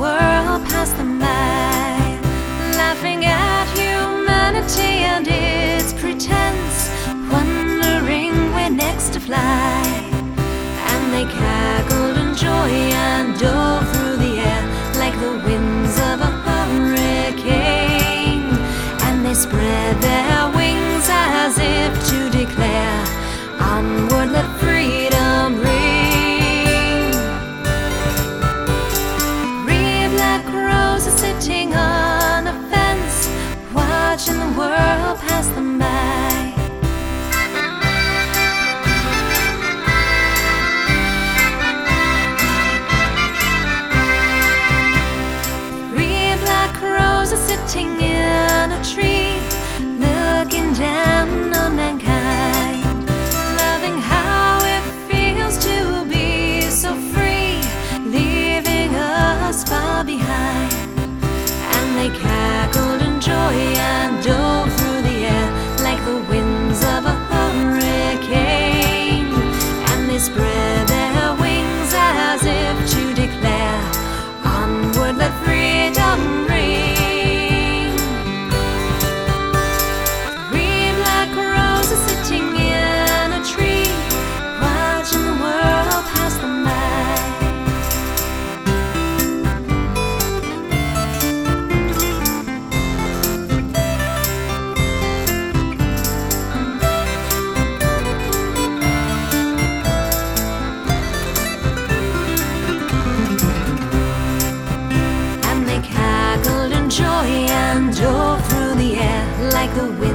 world past them by, laughing at humanity and its pretense, wondering where next to fly. And they cackled in joy and dove through the air like the winds of a hurricane, and they spread their watching the world pass them by. Three black roses sitting in a tree, looking down on mankind, loving how it feels to be so free, leaving us far behind, and they can. like the wind.